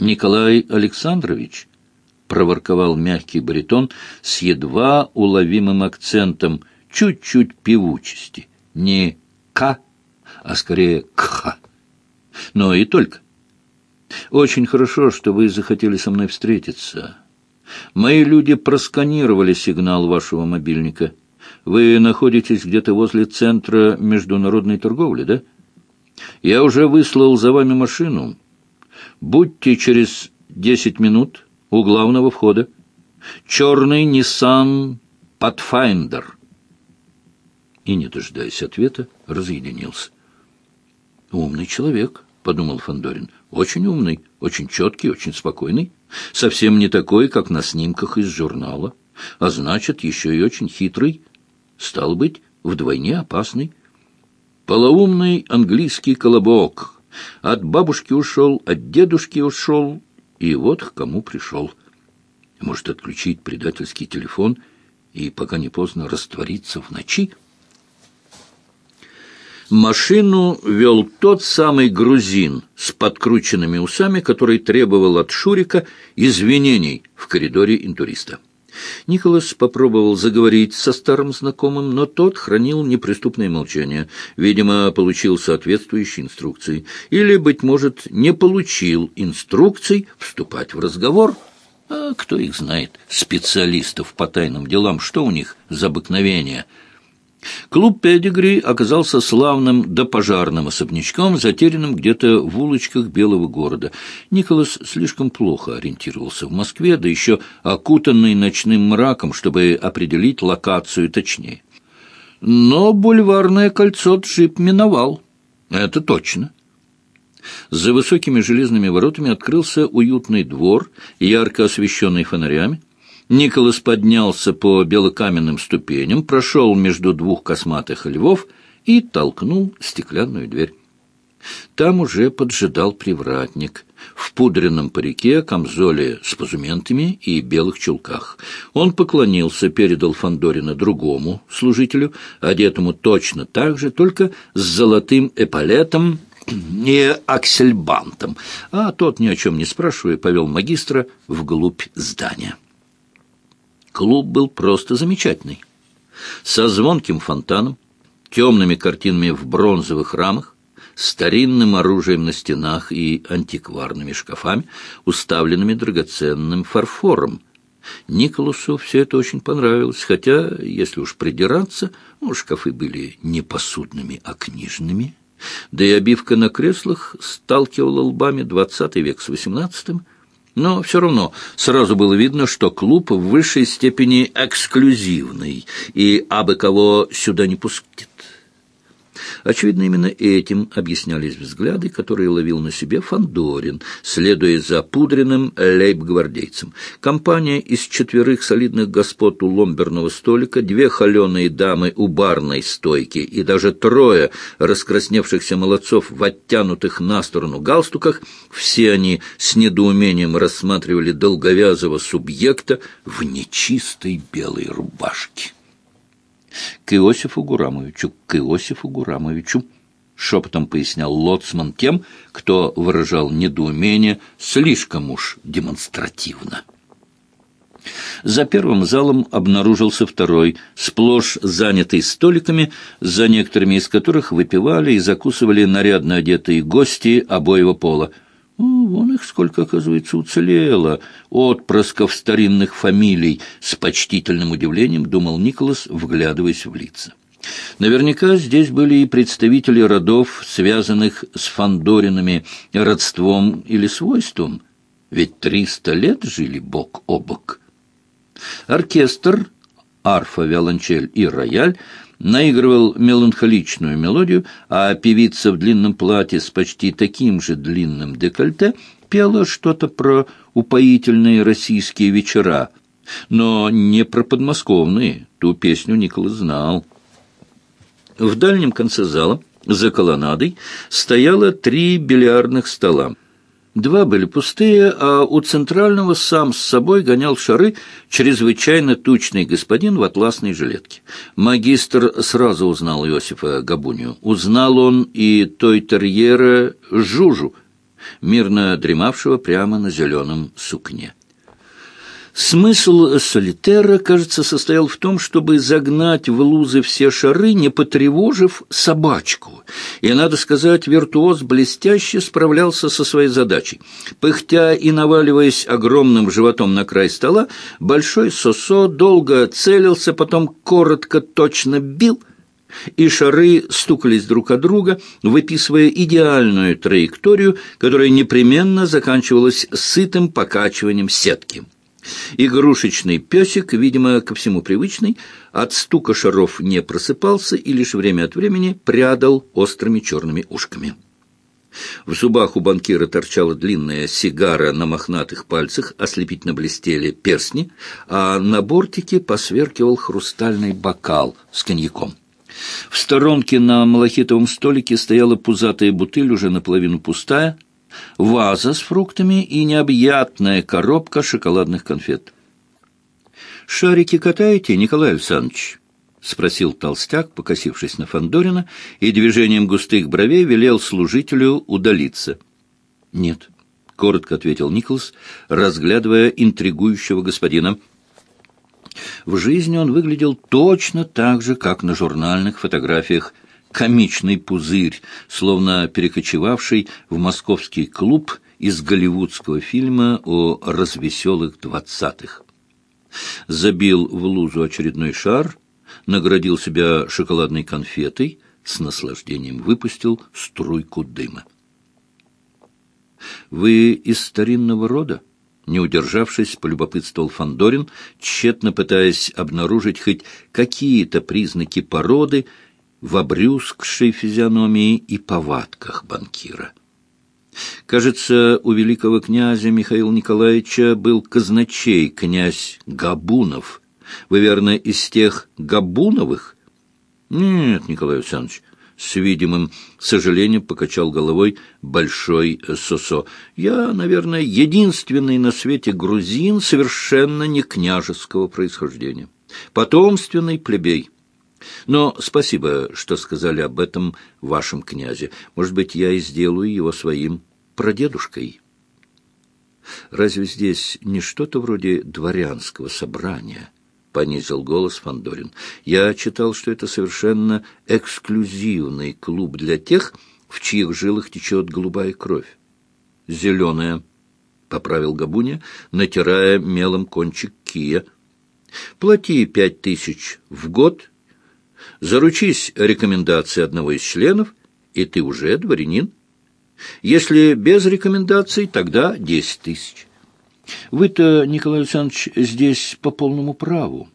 Николай Александрович, — проворковал мягкий баритон с едва уловимым акцентом, чуть-чуть певучести, не «к», а скорее «кх». Но и только. Очень хорошо, что вы захотели со мной встретиться. Мои люди просканировали сигнал вашего мобильника. Вы находитесь где-то возле Центра международной торговли, да? Я уже выслал за вами машину. Будьте через десять минут у главного входа. Черный Nissan Pathfinder. И, не дожидаясь ответа, разъединился. Умный человек, — подумал Фандорин. Очень умный, очень четкий, очень спокойный. Совсем не такой, как на снимках из журнала. А значит, еще и очень хитрый. Стал быть, вдвойне опасный. Полоумный английский колобок. От бабушки ушел, от дедушки ушел, и вот к кому пришел. Может отключить предательский телефон и, пока не поздно, раствориться в ночи? Машину вел тот самый грузин с подкрученными усами, который требовал от Шурика извинений в коридоре интуриста. Николас попробовал заговорить со старым знакомым, но тот хранил неприступное молчание. Видимо, получил соответствующие инструкции. Или, быть может, не получил инструкций вступать в разговор. А кто их знает, специалистов по тайным делам, что у них за обыкновение – Клуб «Педигри» оказался славным допожарным особнячком, затерянным где-то в улочках Белого города. Николас слишком плохо ориентировался в Москве, да еще окутанный ночным мраком, чтобы определить локацию точнее. Но бульварное кольцо джип миновал. Это точно. За высокими железными воротами открылся уютный двор, ярко освещенный фонарями. Николас поднялся по белокаменным ступеням, прошел между двух косматых львов и толкнул стеклянную дверь. Там уже поджидал привратник в пудренном парике, камзоле с позументами и белых чулках. Он поклонился, передал Фандорина другому служителю, одетому точно так же, только с золотым эполетом и аксельбантом, а тот, ни о чем не спрашивая, повел магистра вглубь здания. Клуб был просто замечательный. Со звонким фонтаном, темными картинами в бронзовых рамах, старинным оружием на стенах и антикварными шкафами, уставленными драгоценным фарфором. Николасу все это очень понравилось, хотя, если уж придираться, ну, шкафы были не посудными, а книжными. Да и обивка на креслах сталкивала лбами двадцатый век с восемнадцатым, но все равно сразу было видно, что клуб в высшей степени эксклюзивный, и абы кого сюда не пустит. Очевидно, именно этим объяснялись взгляды, которые ловил на себе Фандорин, следуя за пудренным лейб-гвардейцем. Компания из четверых солидных господ у ломберного столика, две холеные дамы у барной стойки и даже трое раскрасневшихся молодцов в оттянутых на сторону галстуках, все они с недоумением рассматривали долговязого субъекта в нечистой белой рубашке к Иосифу Гурамовичу, к Иосифу Гурамовичу, шепотом пояснял Лоцман тем, кто выражал недоумение слишком уж демонстративно. За первым залом обнаружился второй, сплошь занятый столиками, за некоторыми из которых выпивали и закусывали нарядно одетые гости обоего пола — Вон их сколько, оказывается, уцелело. Отпрысков старинных фамилий с почтительным удивлением думал Николас, вглядываясь в лица. Наверняка здесь были и представители родов, связанных с Фандоринами родством или свойством, ведь триста лет жили бок о бок. Оркестр, арфа, виолончель и рояль наигрывал меланхоличную мелодию, а певица в длинном платье с почти таким же длинным декольте пела что-то про упоительные российские вечера, но не про подмосковные, ту песню Николас знал. В дальнем конце зала, за колоннадой, стояло три бильярдных стола. Два были пустые, а у центрального сам с собой гонял шары чрезвычайно тучный господин в атласной жилетке. Магистр сразу узнал Иосифа Габунию. Узнал он и той терьера Жужу, мирно дремавшего прямо на зеленом сукне. Смысл солитера, кажется, состоял в том, чтобы загнать в лузы все шары, не потревожив собачку. И, надо сказать, виртуоз блестяще справлялся со своей задачей. Пыхтя и наваливаясь огромным животом на край стола, большой сосо долго целился, потом коротко точно бил — и шары стукались друг от друга, выписывая идеальную траекторию, которая непременно заканчивалась сытым покачиванием сетки. Игрушечный песик, видимо, ко всему привычный, от стука шаров не просыпался и лишь время от времени прядал острыми черными ушками. В зубах у банкира торчала длинная сигара на мохнатых пальцах, ослепительно блестели перстни, а на бортике посверкивал хрустальный бокал с коньяком. В сторонке на малахитовом столике стояла пузатая бутыль, уже наполовину пустая, ваза с фруктами и необъятная коробка шоколадных конфет. «Шарики катаете, Николай Александрович?» — спросил толстяк, покосившись на Фандорина, и движением густых бровей велел служителю удалиться. «Нет», — коротко ответил Николас, разглядывая интригующего господина. В жизни он выглядел точно так же, как на журнальных фотографиях. Комичный пузырь, словно перекочевавший в московский клуб из голливудского фильма о развеселых двадцатых. Забил в лузу очередной шар, наградил себя шоколадной конфетой, с наслаждением выпустил струйку дыма. «Вы из старинного рода?» Не удержавшись, полюбопытствовал Фандорин, тщетно пытаясь обнаружить хоть какие-то признаки породы в обрюзгшей физиономии и повадках банкира. Кажется, у великого князя Михаила Николаевича был казначей, князь Габунов. Вы, верно, из тех Габуновых? Нет, Николай Александрович, с видимым сожалением покачал головой большой Сосо. «Я, наверное, единственный на свете грузин совершенно не княжеского происхождения. Потомственный плебей». Но спасибо, что сказали об этом вашем князе. Может быть, я и сделаю его своим прадедушкой. Разве здесь не что-то вроде дворянского собрания? — понизил голос Фандорин. «Я читал, что это совершенно эксклюзивный клуб для тех, в чьих жилах течет голубая кровь. Зеленая», — поправил Габуня, натирая мелом кончик кия. «Плати пять тысяч в год, заручись рекомендацией одного из членов, и ты уже дворянин. Если без рекомендаций, тогда десять тысяч». Вы-то, Николай Александрович, здесь по полному праву.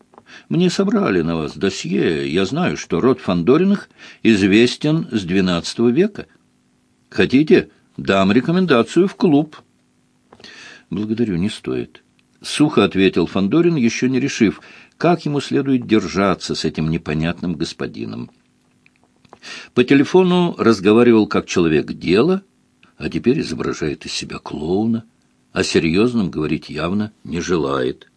Мне собрали на вас досье. Я знаю, что род Фандориных известен с двенадцатого века. Хотите, дам рекомендацию в клуб. Благодарю, не стоит. Сухо ответил Фандорин, еще не решив, как ему следует держаться с этим непонятным господином. По телефону разговаривал как человек дела, а теперь изображает из себя клоуна о серьезном говорить явно не желает.